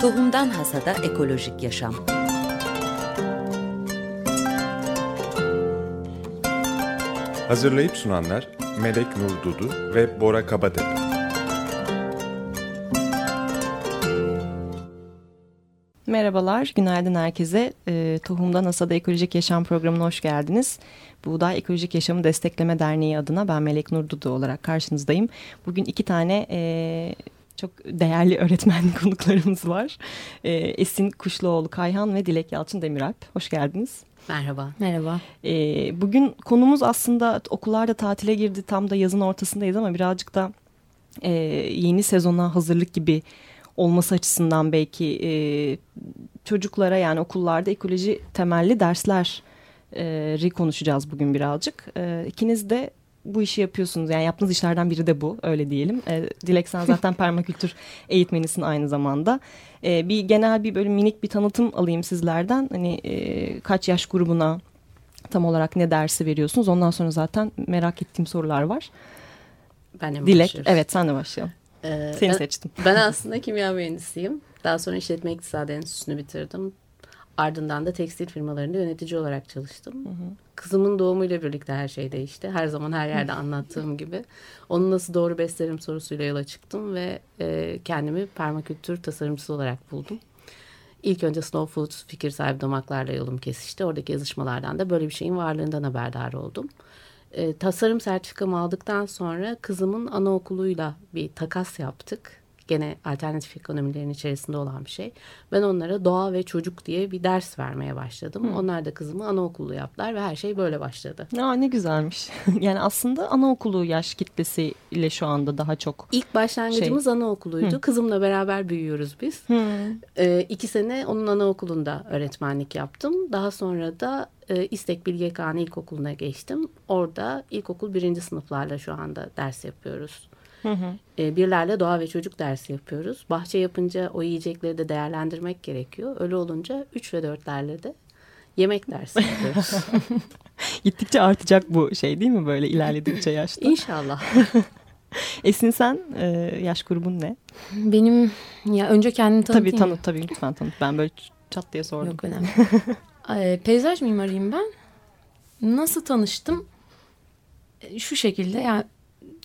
Tohumdan Hasada Ekolojik Yaşam Hazırlayıp sunanlar Melek Nur Dudu ve Bora Kabatepe. Merhabalar, günaydın herkese. E, Tohumdan Asada Ekolojik Yaşam programına hoş geldiniz. Buğday Ekolojik Yaşamı Destekleme Derneği adına ben Melek Nur Dudu olarak karşınızdayım. Bugün iki tane e, çok değerli öğretmen konuklarımız var. E, Esin Kuşluoğlu Kayhan ve Dilek Yalçın Demiralp. Hoş geldiniz. Merhaba. Merhaba. E, bugün konumuz aslında okullarda tatile girdi. Tam da yazın ortasındayız ama birazcık da e, yeni sezona hazırlık gibi olması açısından belki e, çocuklara yani okullarda ekoloji temelli dersleri konuşacağız bugün birazcık. E, ikiniz de bu işi yapıyorsunuz. Yani yaptığınız işlerden biri de bu öyle diyelim. E, Dilek sen zaten permakültür eğitmenisin aynı zamanda. E, bir genel bir böyle minik bir tanıtım alayım sizlerden. Hani e, kaç yaş grubuna tam olarak ne dersi veriyorsunuz? Ondan sonra zaten merak ettiğim sorular var. Ben de Dilek, evet sen de başlayalım. Ee, Seni ben, seçtim. Ben aslında kimya mühendisiyim. Daha sonra işletme iktisadi enstitüsünü bitirdim. Ardından da tekstil firmalarında yönetici olarak çalıştım. Hı hı. Kızımın doğumuyla birlikte her şey değişti. Her zaman her yerde anlattığım gibi. Onu nasıl doğru beslerim sorusuyla yola çıktım ve e, kendimi permakültür tasarımcısı olarak buldum. İlk önce Snow Foods fikir sahibi damaklarla yolum kesişti. Oradaki yazışmalardan da böyle bir şeyin varlığından haberdar oldum. E, tasarım sertifikamı aldıktan sonra kızımın anaokuluyla bir takas yaptık. Gene alternatif ekonomilerin içerisinde olan bir şey. Ben onlara doğa ve çocuk diye bir ders vermeye başladım. Hı. Onlar da kızımı anaokulu yaptılar ve her şey böyle başladı. Aa, ne güzelmiş. yani aslında anaokulu yaş kitlesiyle şu anda daha çok. İlk başlangıcımız şey. anaokuluydu. Hı. Kızımla beraber büyüyoruz biz. Hı. Ee, iki sene onun anaokulunda öğretmenlik yaptım. Daha sonra da e, İstek Bilge Kağan İlkokulu'na geçtim. Orada ilkokul birinci sınıflarla şu anda ders yapıyoruz. Hı hı. E, birlerle doğa ve çocuk dersi yapıyoruz. Bahçe yapınca o yiyecekleri de değerlendirmek gerekiyor. Öyle olunca üç ve dörtlerle de yemek dersi yapıyoruz. Gittikçe artacak bu şey değil mi böyle ilerledikçe yaşta? İnşallah. Esin sen e, yaş grubun ne? Benim ya önce kendimi tanıtayım. Tabii tanıt tabii lütfen tanıt. Ben böyle çat diye sordum. Yok önemli. e, peyzaj mimarıyım ben. Nasıl tanıştım? E, şu şekilde yani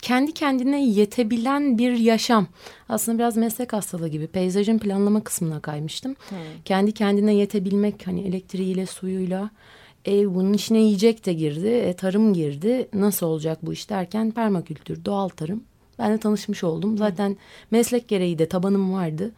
kendi kendine yetebilen bir yaşam. Aslında biraz meslek hastalığı gibi peyzajın planlama kısmına kaymıştım. Hmm. Kendi kendine yetebilmek hani elektriğiyle suyuyla e, bunun içine yiyecek de girdi, e, tarım girdi. Nasıl olacak bu iş derken permakültür, doğal tarım. Ben de tanışmış oldum. Zaten meslek gereği de tabanım vardı.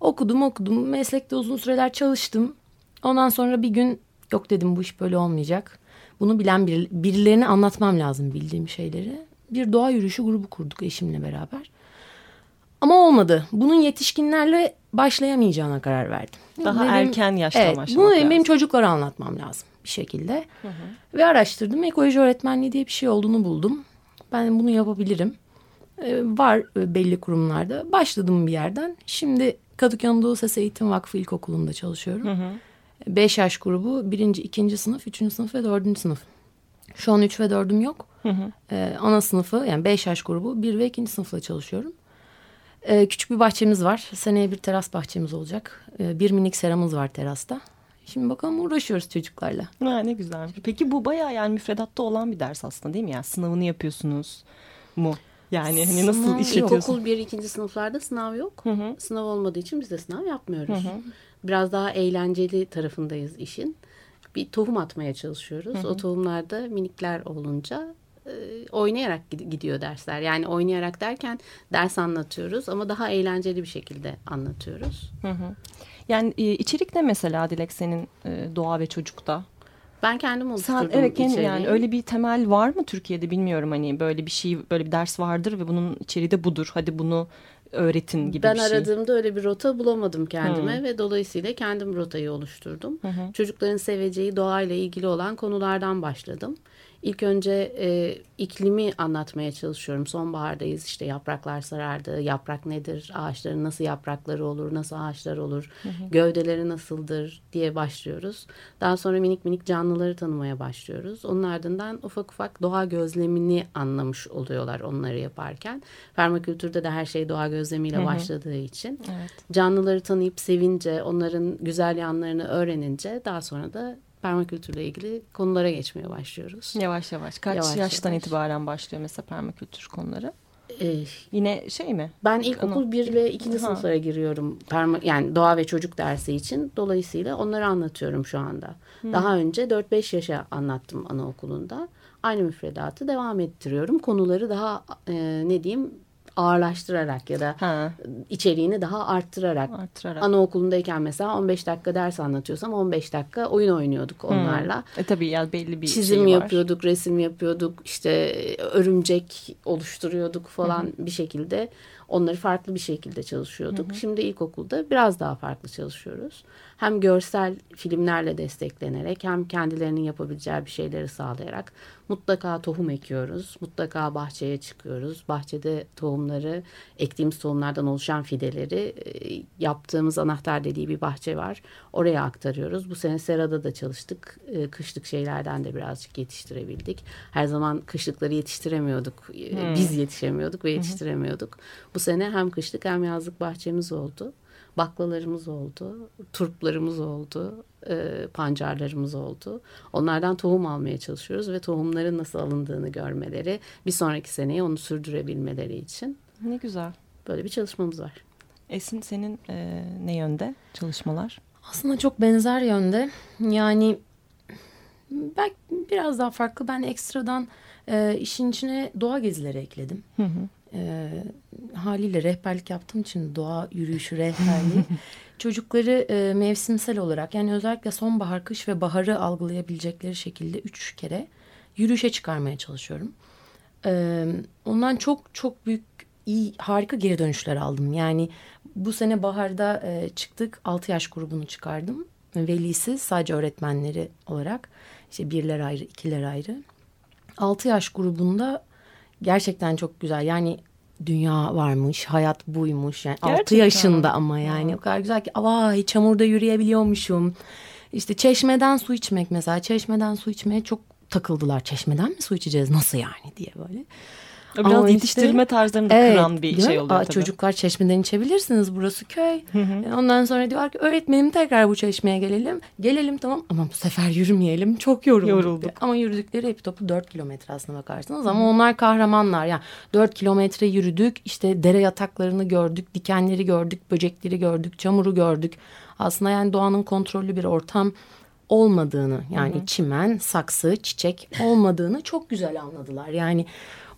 Okudum okudum. Meslekte uzun süreler çalıştım. Ondan sonra bir gün yok dedim bu iş böyle olmayacak. Bunu bilen bir, birilerine anlatmam lazım bildiğim şeyleri bir doğa yürüyüşü grubu kurduk eşimle beraber. Ama olmadı. Bunun yetişkinlerle başlayamayacağına karar verdim. Daha benim, erken yaşta evet, başlamak bunu lazım. benim çocuklara anlatmam lazım bir şekilde. Hı hı. Ve araştırdım. Ekoloji öğretmenliği diye bir şey olduğunu buldum. Ben bunu yapabilirim. Ee, var belli kurumlarda. Başladım bir yerden. Şimdi Kadıköy Anadolu Ses Eğitim Vakfı İlkokulu'nda çalışıyorum. Hı hı. Beş yaş grubu birinci, ikinci sınıf, üçüncü sınıf ve dördüncü sınıf. Şu an üç ve dördüm yok. Hı hı. Ee, ana sınıfı yani beş yaş grubu bir ve ikinci sınıfla çalışıyorum. Ee, küçük bir bahçemiz var. Seneye bir teras bahçemiz olacak. Ee, bir minik seramız var terasta. Şimdi bakalım uğraşıyoruz çocuklarla. Ha, ne güzel. Peki bu bayağı yani müfredatta olan bir ders aslında değil mi? Yani sınavını yapıyorsunuz mu? Yani hani nasıl sınav, işletiyorsun? Okul bir ikinci sınıflarda sınav yok. Hı hı. Sınav olmadığı için biz de sınav yapmıyoruz. Hı hı. Biraz daha eğlenceli tarafındayız işin bir tohum atmaya çalışıyoruz. Hı hı. O tohumlarda minikler olunca e, oynayarak gidiyor dersler. Yani oynayarak derken ders anlatıyoruz ama daha eğlenceli bir şekilde anlatıyoruz. Hı hı. Yani e, içerik ne mesela Dilek senin e, doğa ve çocukta? Ben kendim oluşturdum Sen, evet kendim yani öyle bir temel var mı Türkiye'de bilmiyorum hani böyle bir şey böyle bir ders vardır ve bunun içeriği de budur. Hadi bunu öğretin gibi ben bir şey. Ben aradığımda öyle bir rota bulamadım kendime hmm. ve dolayısıyla kendim rotayı oluşturdum. Hmm. Çocukların seveceği doğayla ilgili olan konulardan başladım. İlk önce e, iklimi anlatmaya çalışıyorum. Sonbahardayız işte yapraklar sarardı. Yaprak nedir? Ağaçların nasıl yaprakları olur? Nasıl ağaçlar olur? Hı hı. Gövdeleri nasıldır diye başlıyoruz. Daha sonra minik minik canlıları tanımaya başlıyoruz. Onun ardından ufak ufak doğa gözlemini anlamış oluyorlar onları yaparken. Permakültürde de her şey doğa gözlemiyle hı hı. başladığı için. Evet. Canlıları tanıyıp sevince, onların güzel yanlarını öğrenince daha sonra da permakültürle ilgili konulara geçmeye başlıyoruz. Yavaş yavaş. Kaç yavaş yaştan yavaş. itibaren başlıyor mesela permakültür konuları? Ee, Yine şey mi? Ben ilkokul 1 ve 2. sınıflara giriyorum. Perma, yani doğa ve çocuk dersi için. Dolayısıyla onları anlatıyorum şu anda. Hı. Daha önce 4-5 yaşa anlattım anaokulunda. Aynı müfredatı devam ettiriyorum. Konuları daha e, ne diyeyim ağırlaştırarak ya da ha. içeriğini daha arttırarak. arttırarak. Anaokulundayken mesela 15 dakika ders anlatıyorsam 15 dakika oyun oynuyorduk onlarla. Hmm. E tabii ya belli bir Çizim şey yapıyorduk, resim yapıyorduk, işte örümcek oluşturuyorduk falan Hı. bir şekilde. Onları farklı bir şekilde çalışıyorduk. Hı Şimdi ilkokulda biraz daha farklı çalışıyoruz. Hem görsel filmlerle desteklenerek hem kendilerinin yapabileceği bir şeyleri sağlayarak mutlaka tohum ekiyoruz. Mutlaka bahçeye çıkıyoruz. Bahçede tohumları, ektiğimiz tohumlardan oluşan fideleri e, yaptığımız anahtar dediği bir bahçe var. Oraya aktarıyoruz. Bu sene Serada da çalıştık. E, kışlık şeylerden de birazcık yetiştirebildik. Her zaman kışlıkları yetiştiremiyorduk. E, hmm. Biz yetişemiyorduk ve yetiştiremiyorduk. Bu sene hem kışlık hem yazlık bahçemiz oldu baklalarımız oldu, turplarımız oldu, e, pancarlarımız oldu. Onlardan tohum almaya çalışıyoruz ve tohumların nasıl alındığını görmeleri, bir sonraki seneye onu sürdürebilmeleri için. Ne güzel. Böyle bir çalışmamız var. Esin senin e, ne yönde çalışmalar? Aslında çok benzer yönde. Yani belki biraz daha farklı. Ben ekstradan e, işin içine doğa gezileri ekledim. Hı hı e, haliyle rehberlik yaptığım için doğa yürüyüşü rehberliği çocukları e, mevsimsel olarak yani özellikle sonbahar, kış ve baharı algılayabilecekleri şekilde üç kere yürüyüşe çıkarmaya çalışıyorum. E, ondan çok çok büyük iyi harika geri dönüşler aldım. Yani bu sene baharda e, çıktık altı yaş grubunu çıkardım. Velisi sadece öğretmenleri olarak işte birler ayrı ikiler ayrı. Altı yaş grubunda gerçekten çok güzel. Yani dünya varmış, hayat buymuş. Yani Gerçekten. 6 yaşında ama yani o kadar güzel ki vay çamurda yürüyebiliyormuşum. İşte çeşmeden su içmek mesela. Çeşmeden su içmeye çok takıldılar. Çeşmeden mi su içeceğiz nasıl yani diye böyle. Biraz Ama yetiştirme işte, tarzlarını da evet, kıran bir şey oluyor Aa, tabii. Çocuklar çeşmeden içebilirsiniz burası köy. Hı hı. Ondan sonra diyor ki öğretmenim tekrar bu çeşmeye gelelim. Gelelim tamam ama bu sefer yürümeyelim çok yorulduk. yorulduk. Ama yürüdükleri hep topu dört kilometre aslında bakarsanız ama hı. onlar kahramanlar. Yani dört kilometre yürüdük işte dere yataklarını gördük, dikenleri gördük, böcekleri gördük, çamuru gördük. Aslında yani doğanın kontrollü bir ortam olmadığını yani hı hı. çimen, saksı, çiçek olmadığını çok güzel anladılar. Yani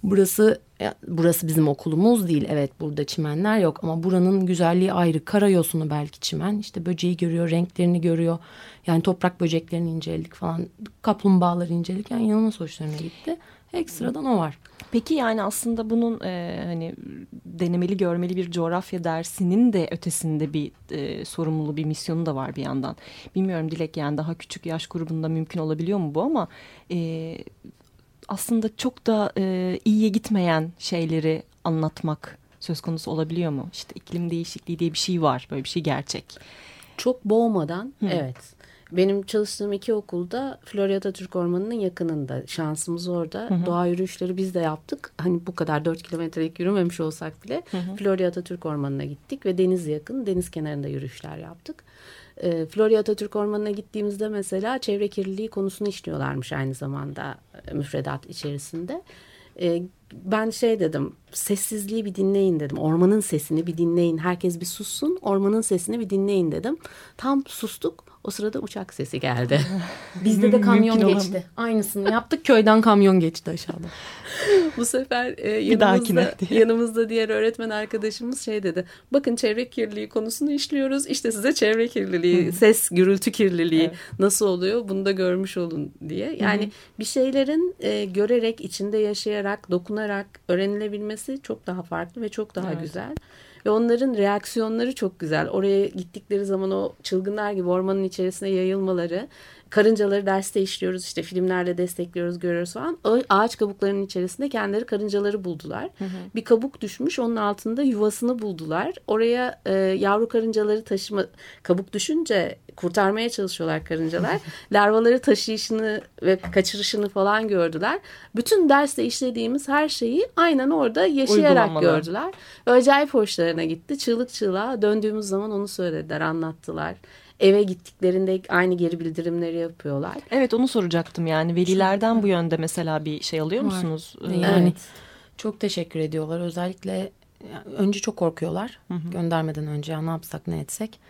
Burası burası bizim okulumuz değil. Evet burada çimenler yok ama buranın güzelliği ayrı. Karayosunu belki çimen. İşte böceği görüyor, renklerini görüyor. Yani toprak böceklerini inceledik falan. Kaplumbağaları inceledik. Yani inanılmaz hoşlarına gitti. Ekstradan o var. Peki yani aslında bunun e, hani denemeli görmeli bir coğrafya dersinin de ötesinde bir e, sorumluluğu bir misyonu da var bir yandan. Bilmiyorum Dilek yani daha küçük yaş grubunda mümkün olabiliyor mu bu ama e, aslında çok da e, iyiye gitmeyen şeyleri anlatmak söz konusu olabiliyor mu? İşte iklim değişikliği diye bir şey var. Böyle bir şey gerçek. Çok boğmadan Hı. evet. Benim çalıştığım iki okulda Florya Atatürk Ormanı'nın yakınında. Şansımız orada. Hı hı. Doğa yürüyüşleri biz de yaptık. Hani bu kadar dört kilometrelik yürümemiş olsak bile hı hı. Florya Atatürk Ormanı'na gittik ve deniz yakın. Deniz kenarında yürüyüşler yaptık. E, Florya Atatürk Ormanı'na gittiğimizde mesela çevre kirliliği konusunu işliyorlarmış aynı zamanda e, müfredat içerisinde. E, ben şey dedim sessizliği bir dinleyin dedim. Ormanın sesini bir dinleyin. Herkes bir sussun ormanın sesini bir dinleyin dedim. Tam sustuk o sırada uçak sesi geldi. Bizde de kamyon geçti. Aynısını yaptık. Köyden kamyon geçti aşağıda. Bu sefer e, yanımızda, yanımızda diğer öğretmen arkadaşımız şey dedi. Bakın çevre kirliliği konusunu işliyoruz. İşte size çevre kirliliği, ses, gürültü kirliliği evet. nasıl oluyor bunu da görmüş olun diye. Yani Hı-hı. bir şeylerin e, görerek, içinde yaşayarak, dokunarak öğrenilebilmesi çok daha farklı ve çok daha evet. güzel. Ve onların reaksiyonları çok güzel. Oraya gittikleri zaman o çılgınlar gibi ormanın içerisine yayılmaları, karıncaları derste işliyoruz işte filmlerle destekliyoruz görüyoruz falan. Ağaç kabuklarının içerisinde kendileri karıncaları buldular. Hı hı. Bir kabuk düşmüş onun altında yuvasını buldular. Oraya e, yavru karıncaları taşıma kabuk düşünce kurtarmaya çalışıyorlar karıncalar. Larvaları taşıyışını ve kaçırışını falan gördüler. Bütün derste işlediğimiz her şeyi aynen orada yaşayarak gördüler. Acayip hoşlarına gitti. Çığlık çığlığa döndüğümüz zaman onu söylediler, anlattılar eve gittiklerinde aynı geri bildirimleri yapıyorlar. Evet onu soracaktım yani velilerden bu yönde mesela bir şey alıyor musunuz? Yani evet. çok teşekkür ediyorlar özellikle önce çok korkuyorlar hı hı. göndermeden önce ya ne yapsak ne etsek.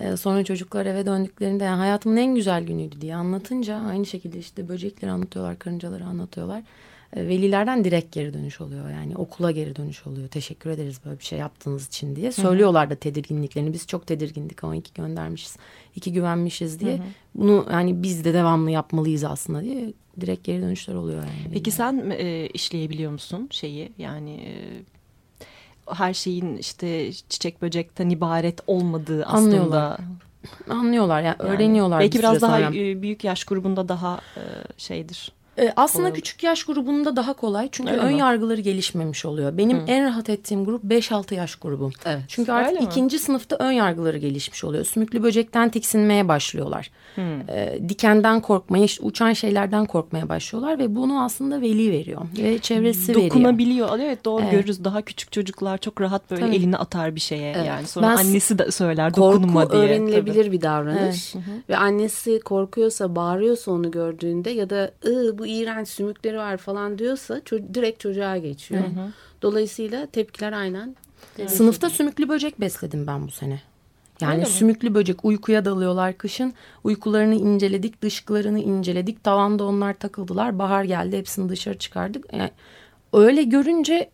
Ee, sonra çocuklar eve döndüklerinde yani hayatımın en güzel günüydü diye anlatınca aynı şekilde işte böcekleri anlatıyorlar, karıncaları anlatıyorlar. Ee, velilerden direkt geri dönüş oluyor. Yani okula geri dönüş oluyor. Teşekkür ederiz böyle bir şey yaptığınız için diye. Söylüyorlar da tedirginliklerini. Biz çok tedirgindik ama iki göndermişiz. iki güvenmişiz diye. Hı hı. Bunu yani biz de devamlı yapmalıyız aslında diye direkt geri dönüşler oluyor yani. Peki sen e, işleyebiliyor musun şeyi? Yani e, her şeyin işte çiçek böcekten ibaret olmadığı aslında. Anlıyorlar. Anlıyorlar yani, yani öğreniyorlar. Belki biraz daha sonra. büyük yaş grubunda daha e, şeydir ee, aslında Olur. küçük yaş grubunda daha kolay. Çünkü Öyle ön mi? yargıları gelişmemiş oluyor. Benim Hı. en rahat ettiğim grup 5-6 yaş grubu. Evet. Çünkü artık Öyle ikinci mi? sınıfta ön yargıları gelişmiş oluyor. Sümüklü böcekten tiksinmeye başlıyorlar. Ee, dikenden korkmaya, işte uçan şeylerden korkmaya başlıyorlar ve bunu aslında veli veriyor ve çevresi Dokunabiliyor. veriyor. Dokunabiliyor. Evet doğru evet. görürüz. Daha küçük çocuklar çok rahat böyle Tabii. elini atar bir şeye. Evet. Yani sonra ben, annesi de söyler dokunma korku diye. Korku öğrenilebilir Tabii. bir davranış. Evet. Ve annesi korkuyorsa, bağırıyorsa onu gördüğünde ya da bu iğrenç sümükleri var falan diyorsa ço- direkt çocuğa geçiyor. Hı hı. Dolayısıyla tepkiler aynen. Sınıfta sümüklü böcek besledim ben bu sene. Yani Öyle sümüklü mi? böcek uykuya dalıyorlar kışın. Uykularını inceledik, dışkılarını inceledik. Tavanda onlar takıldılar. Bahar geldi, hepsini dışarı çıkardık. Yani öyle görünce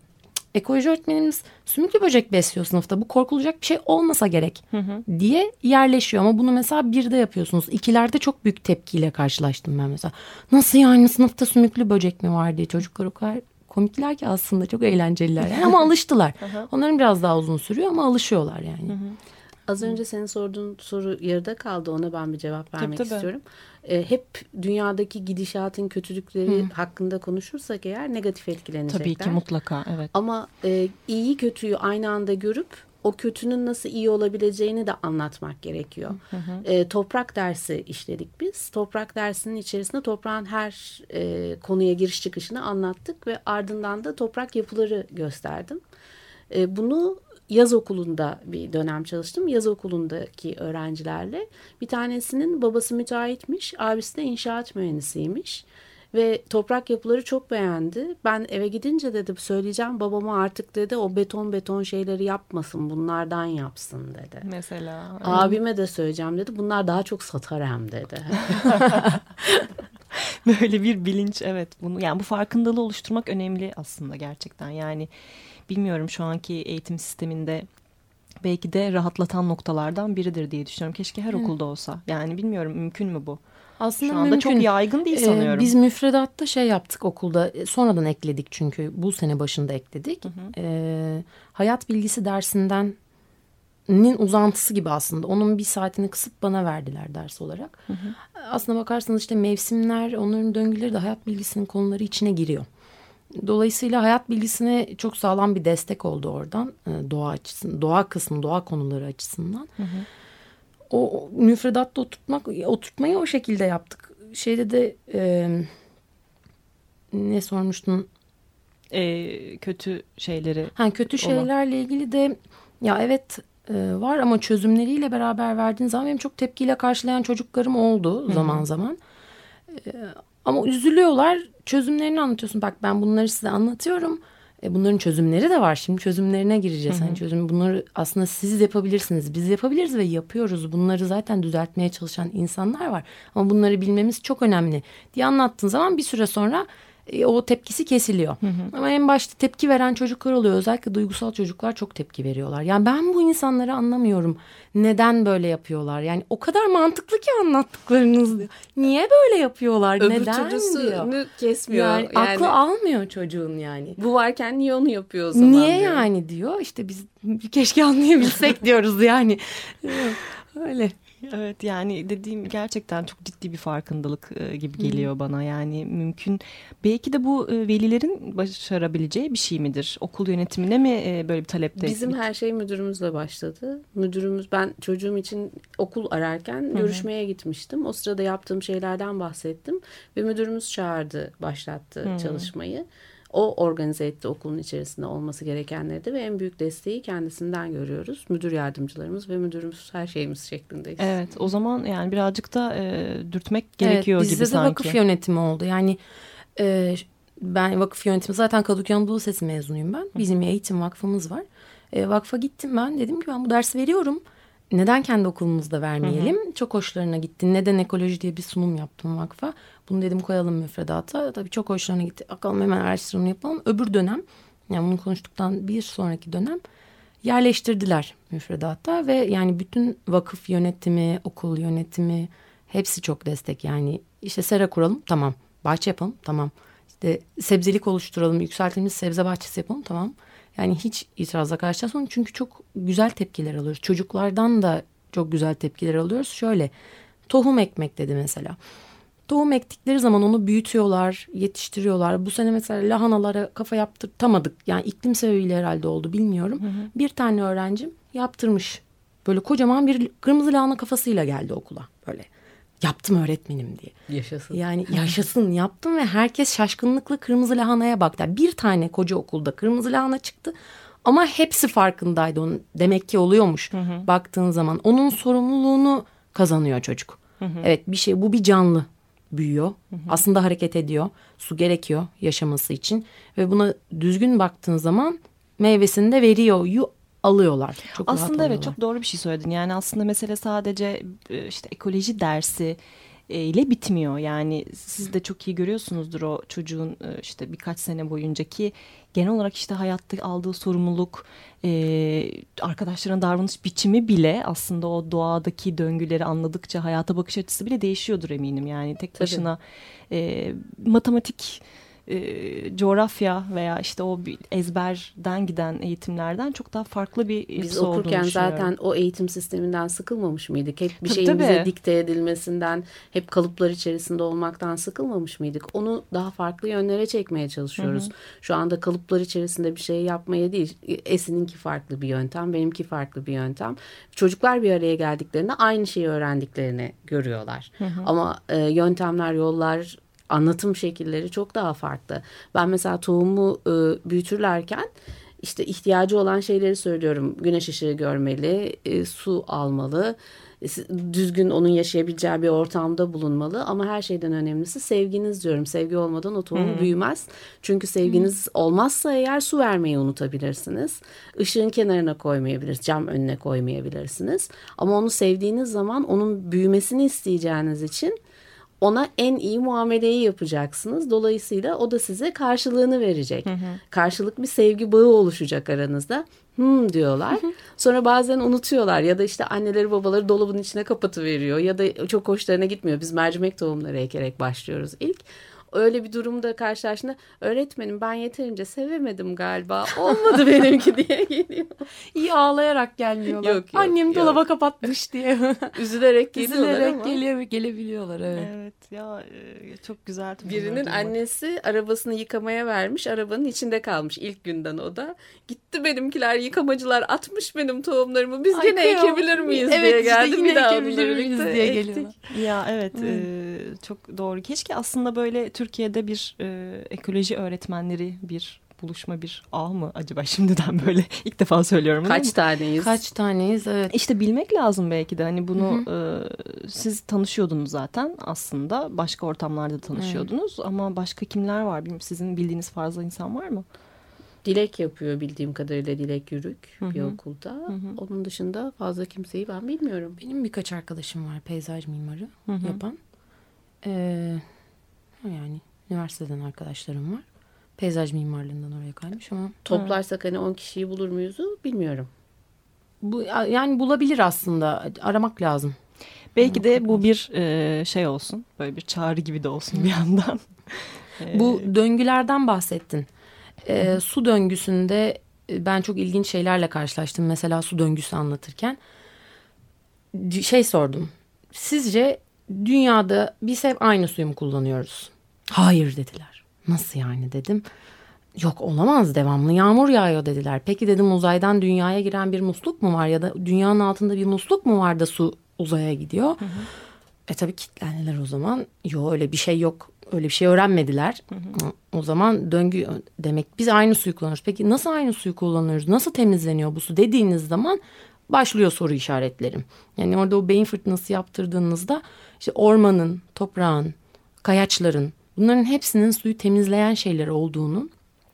ekoloji öğretmenimiz sümüklü böcek besliyor sınıfta. Bu korkulacak bir şey olmasa gerek hı hı. diye yerleşiyor. Ama bunu mesela birde yapıyorsunuz. İkilerde çok büyük tepkiyle karşılaştım ben mesela. Nasıl yani sınıfta sümüklü böcek mi var diye çocuklar o kadar komikler ki aslında çok eğlenceliler. Yani ama alıştılar. Onların biraz daha uzun sürüyor ama alışıyorlar yani. Hı hı. Az önce senin sorduğun soru yarıda kaldı. Ona ben bir cevap vermek tabii, tabii. istiyorum. E, hep dünyadaki gidişatın kötülükleri Hı. hakkında konuşursak eğer negatif etkilenecekler. Tabii ki mutlaka evet. Ama e, iyi kötüyü aynı anda görüp o kötünün nasıl iyi olabileceğini de anlatmak gerekiyor. Hı hı. E, toprak dersi işledik biz. Toprak dersinin içerisinde toprağın her e, konuya giriş çıkışını anlattık ve ardından da toprak yapıları gösterdim. E, bunu yaz okulunda bir dönem çalıştım. Yaz okulundaki öğrencilerle. Bir tanesinin babası müteahhitmiş, abisi de inşaat mühendisiymiş. Ve toprak yapıları çok beğendi. Ben eve gidince dedim söyleyeceğim babama artık dedi o beton beton şeyleri yapmasın bunlardan yapsın dedi. Mesela. Abime de söyleyeceğim dedi bunlar daha çok satar hem dedi. Böyle bir bilinç evet bunu yani bu farkındalığı oluşturmak önemli aslında gerçekten yani bilmiyorum şu anki eğitim sisteminde belki de rahatlatan noktalardan biridir diye düşünüyorum. Keşke her Hı. okulda olsa. Yani bilmiyorum mümkün mü bu? Aslında Şu anda mümkün. çok yaygın değil sanıyorum. Ee, biz müfredatta şey yaptık okulda e, sonradan ekledik çünkü bu sene başında ekledik. Hı hı. Ee, hayat bilgisi dersinden nin uzantısı gibi aslında. Onun bir saatini kısıp bana verdiler ders olarak. Hı hı. Aslına bakarsanız işte mevsimler, onların döngüleri de hayat bilgisinin konuları içine giriyor. Dolayısıyla hayat bilgisine çok sağlam bir destek oldu oradan. E, doğa açısından, doğa kısmı, doğa konuları açısından. Hı hı. O müfredatta oturtmak, oturtmayı o şekilde yaptık. Şeyde de e, ne sormuştun? E, kötü şeyleri. Ha, kötü şeylerle olan. ilgili de ya evet e, var ama çözümleriyle beraber verdiğin zaman benim çok tepkiyle karşılayan çocuklarım oldu Hı -hı. zaman zaman. E, ama üzülüyorlar çözümlerini anlatıyorsun. Bak ben bunları size anlatıyorum. E, bunların çözümleri de var. Şimdi çözümlerine gireceğiz. Hani çözüm bunları aslında siz yapabilirsiniz. Biz yapabiliriz ve yapıyoruz. Bunları zaten düzeltmeye çalışan insanlar var. Ama bunları bilmemiz çok önemli diye anlattığın zaman bir süre sonra e, o tepkisi kesiliyor. Hı hı. Ama en başta tepki veren çocuklar oluyor. Özellikle duygusal çocuklar çok tepki veriyorlar. Yani ben bu insanları anlamıyorum. Neden böyle yapıyorlar? Yani o kadar mantıklı ki anlattıklarınız. Niye böyle yapıyorlar? Öbür Neden diyor? kesmiyor. Yani, yani aklı almıyor çocuğun yani. Bu varken niye onu yapıyor o zaman Niye diyor. yani diyor. İşte biz keşke anlayabilsek diyoruz yani. Öyle. Evet yani dediğim gerçekten çok ciddi bir farkındalık e, gibi geliyor hmm. bana. Yani mümkün belki de bu e, velilerin başarabileceği bir şey midir? Okul yönetimine mi e, böyle bir talepte? Bizim her şey müdürümüzle başladı. Müdürümüz ben çocuğum için okul ararken Hı-hı. görüşmeye gitmiştim. O sırada yaptığım şeylerden bahsettim ve müdürümüz çağırdı, başlattı Hı-hı. çalışmayı. O organize etti okulun içerisinde olması gerekenleri de ve en büyük desteği kendisinden görüyoruz. Müdür yardımcılarımız ve müdürümüz her şeyimiz şeklindeyiz. Evet o zaman yani birazcık da e, dürtmek gerekiyor evet, gibi sanki. Bizde de vakıf yönetimi oldu. Yani e, ben vakıf yönetimi zaten Kadıköy Anadolu Sesi mezunuyum ben. Bizim eğitim vakfımız var. E, vakfa gittim ben dedim ki ben bu dersi veriyorum neden kendi okulumuzda vermeyelim? Hı hı. Çok hoşlarına gitti. Neden ekoloji diye bir sunum yaptım vakfa. Bunu dedim koyalım müfredata. Tabii çok hoşlarına gitti. Bakalım hemen araştırma yapalım. Öbür dönem yani bunu konuştuktan bir sonraki dönem yerleştirdiler müfredata ve yani bütün vakıf yönetimi, okul yönetimi hepsi çok destek. Yani işte sera kuralım tamam. Bahçe yapalım tamam. İşte sebzelik oluşturalım, yükseltilmiş sebze bahçesi yapalım tamam. Yani hiç itirazla karşılaşmadım çünkü çok güzel tepkiler alıyoruz. Çocuklardan da çok güzel tepkiler alıyoruz. Şöyle tohum ekmek dedi mesela. Tohum ektikleri zaman onu büyütüyorlar, yetiştiriyorlar. Bu sene mesela lahanalara kafa yaptırtamadık. Yani iklim sebebiyle herhalde oldu bilmiyorum. Hı hı. Bir tane öğrencim yaptırmış. Böyle kocaman bir kırmızı lahana kafasıyla geldi okula. Böyle yaptım öğretmenim diye. Yaşasın. Yani yaşasın yaptım ve herkes şaşkınlıkla kırmızı lahanaya baktı. Yani bir tane koca okulda kırmızı lahana çıktı. Ama hepsi farkındaydı onun. Demek ki oluyormuş hı hı. baktığın zaman. Onun sorumluluğunu kazanıyor çocuk. Hı hı. Evet bir şey bu bir canlı büyüyor. Hı hı. Aslında hareket ediyor. Su gerekiyor yaşaması için. Ve buna düzgün baktığın zaman meyvesini de veriyor alıyorlar. Çok aslında evet çok doğru bir şey söyledin. Yani aslında mesele sadece e, işte ekoloji dersi e, ile bitmiyor. Yani siz de çok iyi görüyorsunuzdur o çocuğun e, işte birkaç sene boyuncaki genel olarak işte hayatta aldığı sorumluluk, arkadaşların davranış biçimi bile aslında o doğadaki döngüleri anladıkça hayata bakış açısı bile değişiyordur eminim. Yani tek başına e, matematik e, coğrafya veya işte o ezberden giden eğitimlerden çok daha farklı bir Biz okurken zaten o eğitim sisteminden sıkılmamış mıydık? Hep bir şeyin bize dikte edilmesinden, hep kalıplar içerisinde olmaktan sıkılmamış mıydık? Onu daha farklı yönlere çekmeye çalışıyoruz. Hı hı. Şu anda kalıplar içerisinde bir şey yapmaya değil. Esin'inki farklı bir yöntem, benimki farklı bir yöntem. Çocuklar bir araya geldiklerinde aynı şeyi öğrendiklerini görüyorlar. Hı hı. Ama e, yöntemler, yollar anlatım şekilleri çok daha farklı. Ben mesela tohumu e, büyütürlerken işte ihtiyacı olan şeyleri söylüyorum. Güneş ışığı görmeli, e, su almalı, e, düzgün onun yaşayabileceği bir ortamda bulunmalı. Ama her şeyden önemlisi sevginiz diyorum. Sevgi olmadan o tohum hmm. büyümez. Çünkü sevginiz hmm. olmazsa eğer su vermeyi unutabilirsiniz. Işığın kenarına koymayabilirsiniz, cam önüne koymayabilirsiniz. Ama onu sevdiğiniz zaman onun büyümesini isteyeceğiniz için ona en iyi muameleyi yapacaksınız. Dolayısıyla o da size karşılığını verecek. Hı hı. Karşılık bir sevgi bağı oluşacak aranızda. Hmm diyorlar. Hı hı. Sonra bazen unutuyorlar ya da işte anneleri babaları dolabın içine kapatıveriyor ya da çok hoşlarına gitmiyor. Biz mercimek tohumları ekerek başlıyoruz ilk öyle bir durumda karşılaştığında öğretmenim ben yeterince sevemedim galiba. Olmadı benimki diye geliyor. İyi ağlayarak gelmiyorlar. Yok, yok, Annem yok. dolaba kapatmış diye. Üzülerek geliyorlar Üzülerek ama. geliyor, gelebiliyorlar evet. Evet ya e, çok güzel. Birinin annesi arabasını yıkamaya vermiş. Arabanın içinde kalmış ilk günden o da. Gitti benimkiler yıkamacılar atmış benim tohumlarımı. Biz Ay, gene ekebilir miyiz evet, diye geldi. Işte bir daha ekebilir miyiz diye geliyorlar. Ya evet e, çok doğru. Keşke aslında böyle Türkiye'de bir e, ekoloji öğretmenleri bir buluşma bir ağ mı acaba şimdiden böyle ilk defa söylüyorum. Kaç taneyiz? Kaç taneyiz evet. İşte bilmek lazım belki de hani bunu hı hı. E, siz tanışıyordunuz zaten aslında başka ortamlarda tanışıyordunuz evet. ama başka kimler var bilmiyorum sizin bildiğiniz fazla insan var mı? Dilek yapıyor bildiğim kadarıyla Dilek Yürük Hı-hı. bir okulda. Hı-hı. Onun dışında fazla kimseyi ben bilmiyorum. Benim birkaç arkadaşım var peyzaj mimarı Hı-hı. yapan. Ee, yani Üniversiteden arkadaşlarım var. Peyzaj mimarlığından oraya kaymış ama Toplarsak hani 10 kişiyi bulur muyuzu bilmiyorum. bu yani bulabilir aslında. Aramak lazım. Belki de bu bir e, şey olsun. Böyle bir çağrı gibi de olsun bir yandan. E, Bu döngülerden bahsettin. Ee, su döngüsünde e, ben çok ilginç şeylerle karşılaştım. Mesela su döngüsü anlatırken şey sordum. Sizce dünyada biz hep aynı suyu mu kullanıyoruz? Hayır dediler. Nasıl yani dedim. Yok olamaz devamlı yağmur yağıyor dediler. Peki dedim uzaydan dünyaya giren bir musluk mu var ya da dünyanın altında bir musluk mu var da su uzaya gidiyor? E tabii kitlendiler o zaman. Yok öyle bir şey yok. Öyle bir şey öğrenmediler. O zaman döngü demek biz aynı suyu kullanıyoruz. Peki nasıl aynı suyu kullanıyoruz? Nasıl temizleniyor bu su dediğiniz zaman başlıyor soru işaretlerim. Yani orada o beyin fırtınası yaptırdığınızda işte ormanın, toprağın, kayaçların bunların hepsinin suyu temizleyen şeyler olduğunu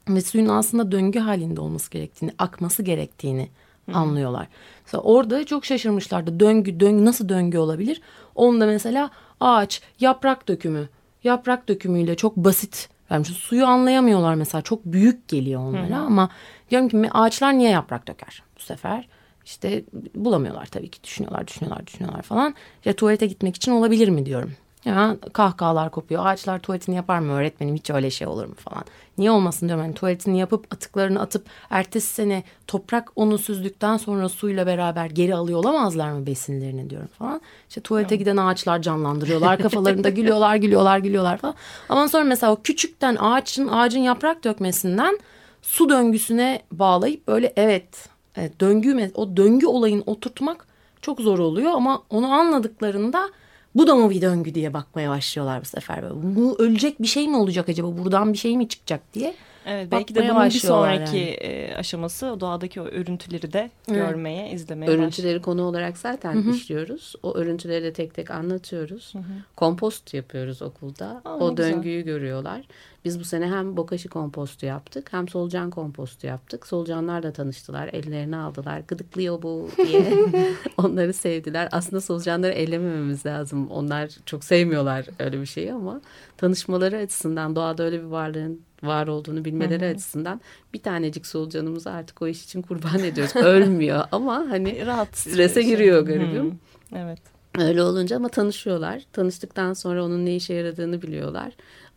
ve suyun aslında döngü halinde olması gerektiğini, akması gerektiğini anlıyorlar. Mesela orada çok şaşırmışlardı. Döngü, döngü nasıl döngü olabilir? Onda mesela ağaç, yaprak dökümü, yaprak dökümüyle çok basit vermiş. Suyu anlayamıyorlar mesela. Çok büyük geliyor onlara ama diyorum ki ağaçlar niye yaprak döker bu sefer? İşte bulamıyorlar tabii ki düşünüyorlar düşünüyorlar düşünüyorlar falan. Ya tuvalete gitmek için olabilir mi diyorum. Ya kahkahalar kopuyor. Ağaçlar tuvaletini yapar mı öğretmenim hiç öyle şey olur mu falan. Niye olmasın diyorum. Hani tuvaletini yapıp atıklarını atıp ertesi sene toprak onu süzdükten sonra suyla beraber geri alıyor olamazlar mı besinlerini diyorum falan. İşte tuvalete giden ağaçlar canlandırıyorlar. Kafalarında gülüyorlar gülüyorlar gülüyorlar falan. Ama sonra mesela o küçükten ağaçın ağacın yaprak dökmesinden su döngüsüne bağlayıp böyle evet, evet döngü o döngü olayını oturtmak çok zor oluyor ama onu anladıklarında bu da mı bir döngü diye bakmaya başlıyorlar bu sefer. Bu ölecek bir şey mi olacak acaba? Buradan bir şey mi çıkacak diye. Evet belki de bunun bir sonraki yani. e, aşaması o doğadaki o örüntüleri de Evet. görmeye, izlemeye Örüntüleri konu olarak zaten işliyoruz. O örüntüleri de tek tek anlatıyoruz. Kompost yapıyoruz okulda. Aa, o güzel. döngüyü görüyorlar. Biz bu sene hem bokashi kompostu yaptık hem solucan kompostu yaptık. Solucanlarla tanıştılar. Ellerini aldılar. Gıdıklıyor bu diye. Onları sevdiler. Aslında solucanları ellemememiz lazım. Onlar çok sevmiyorlar öyle bir şeyi ama tanışmaları açısından doğada öyle bir varlığın var olduğunu bilmeleri açısından bir tanecik solucanımızı artık o iş için kurban ediyoruz. Ölmüyor ama hani Rahat strese giriyor garibim. Hmm, Evet. Öyle olunca ama tanışıyorlar. Tanıştıktan sonra onun ne işe yaradığını biliyorlar.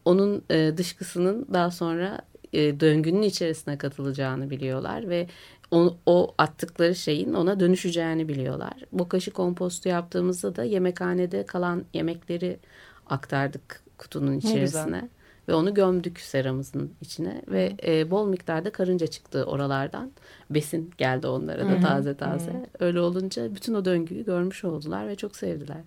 Onun e, dışkısının daha sonra e, döngünün içerisine katılacağını biliyorlar ve o, o attıkları şeyin ona dönüşeceğini biliyorlar. Bokashi kompostu yaptığımızda da yemekhanede kalan yemekleri aktardık kutunun güzel. Ve onu gömdük seramızın içine ve e, bol miktarda karınca çıktı oralardan. Besin geldi onlara da taze taze. Öyle olunca bütün o döngüyü görmüş oldular ve çok sevdiler.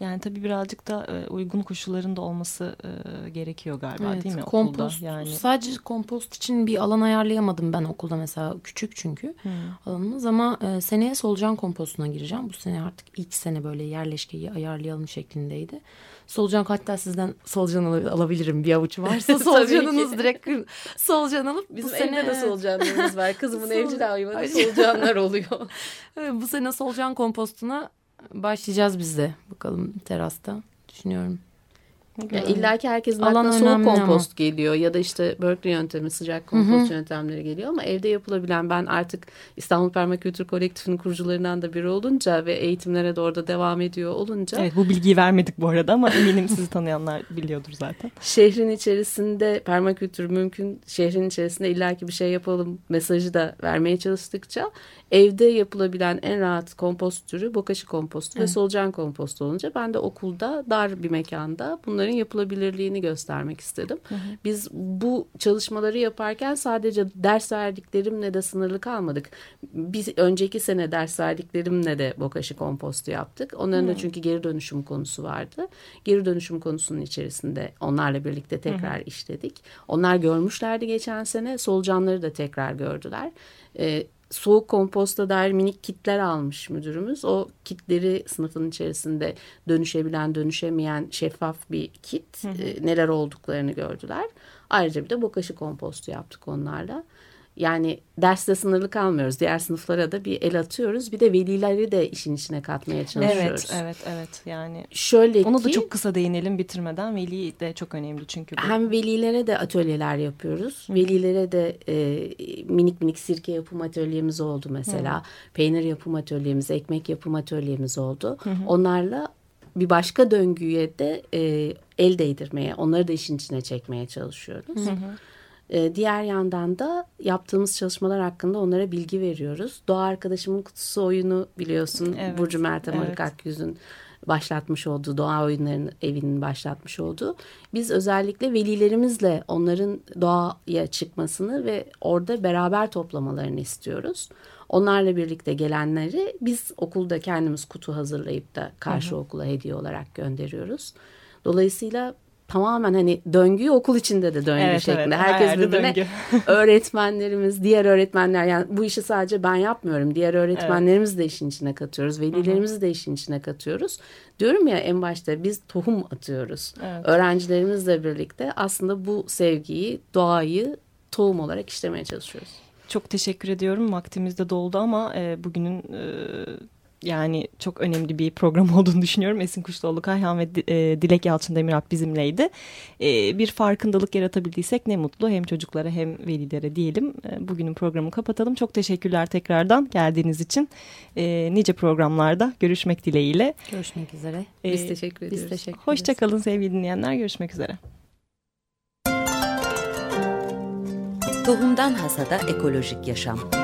Yani tabii birazcık da e, uygun koşullarında olması e, gerekiyor galiba Evet, değil mi kompost, okulda? Yani Sadece kompost için bir alan ayarlayamadım ben okulda mesela. Küçük çünkü alanımız ama e, seneye solucan kompostuna gireceğim. Bu sene artık ilk sene böyle yerleşkeyi ayarlayalım şeklindeydi. Solucan hatta sizden solucan al- alabilirim bir avuç varsa solucanınız direkt solucan alıp Bizim bu evde sene de solucanlarımız var. Kızımın Sol- evcil hayvanı Ay. solucanlar oluyor. Evet, bu sene solucan kompostuna başlayacağız biz de. Bakalım terasta düşünüyorum. Ya İlla ki herkesin Alan aklına soğuk önemli ama. kompost geliyor ya da işte Berkeley yöntemi sıcak kompost yöntemleri geliyor ama evde yapılabilen ben artık İstanbul Permakültür Kolektifinin kurucularından da biri olunca ve eğitimlere de orada devam ediyor olunca evet bu bilgiyi vermedik bu arada ama eminim sizi tanıyanlar biliyordur zaten. şehrin içerisinde permakültür mümkün şehrin içerisinde illaki bir şey yapalım mesajı da vermeye çalıştıkça evde yapılabilen en rahat kompost türü bokashi kompostu ve solucan kompostu olunca ben de okulda dar bir mekanda bunların yapılabilirliğini göstermek istedim. Biz bu çalışmaları yaparken sadece ders verdiklerimle de sınırlı kalmadık. Biz önceki sene ders verdiklerimle de bokashi kompostu yaptık. Onların da çünkü geri dönüşüm konusu vardı. Geri dönüşüm konusunun içerisinde onlarla birlikte tekrar işledik. Onlar görmüşlerdi geçen sene. Solucanları da tekrar gördüler. Ee, soğuk komposta dair minik kitler almış müdürümüz. O kitleri sınıfın içerisinde dönüşebilen, dönüşemeyen şeffaf bir kit. e, neler olduklarını gördüler. Ayrıca bir de bokashi kompostu yaptık onlarla. Yani derste sınırlı kalmıyoruz. Diğer sınıflara da bir el atıyoruz. Bir de velileri de işin içine katmaya çalışıyoruz. Evet, evet, evet. Yani Şöyle onu ki, da çok kısa değinelim bitirmeden. Veli de çok önemli çünkü. Bu. hem velilere de atölyeler yapıyoruz. Velilere de e, minik minik sirke yapım atölyemiz oldu mesela. Peynir yapım atölyemiz, ekmek yapım atölyemiz oldu. Onlarla bir başka döngüye de e, el değdirmeye, onları da işin içine çekmeye çalışıyoruz. E, diğer yandan da yaptığımız çalışmalar hakkında onlara bilgi veriyoruz. Doğa Arkadaşımın Kutusu oyunu biliyorsun. Evet, Burcu Meltem evet. Arık Akyüz'ün başlatmış olduğu, Doğa Oyunları'nın evinin başlatmış olduğu. Biz özellikle velilerimizle onların doğaya çıkmasını ve orada beraber toplamalarını istiyoruz. Onlarla birlikte gelenleri biz okulda kendimiz kutu hazırlayıp da karşı okula hediye olarak gönderiyoruz. Dolayısıyla tamamen hani döngüyü okul içinde de döngü Evet, şeklinde. evet. Her Herkes birbirine öğretmenlerimiz, diğer öğretmenler yani bu işi sadece ben yapmıyorum. Diğer öğretmenlerimizi de işin içine katıyoruz. Velilerimizi de işin içine katıyoruz. Diyorum ya en başta biz tohum atıyoruz. Evet. Öğrencilerimizle birlikte aslında bu sevgiyi, doğayı tohum olarak işlemeye çalışıyoruz. Çok teşekkür ediyorum. Vaktimiz de doldu ama e, bugünün e, yani çok önemli bir program olduğunu düşünüyorum. Esin Kuşluoğlu, Kayhan ve e, Dilek Yalçın Demirak bizimleydi. E, bir farkındalık yaratabildiysek ne mutlu hem çocuklara hem velilere diyelim. E, bugünün programı kapatalım. Çok teşekkürler tekrardan geldiğiniz için. E, nice programlarda görüşmek dileğiyle. Görüşmek üzere. Biz teşekkür ediyoruz. Biz teşekkür ederiz. Hoşçakalın sevgili dinleyenler. Görüşmek üzere. Tohumdan Hasada Ekolojik Yaşam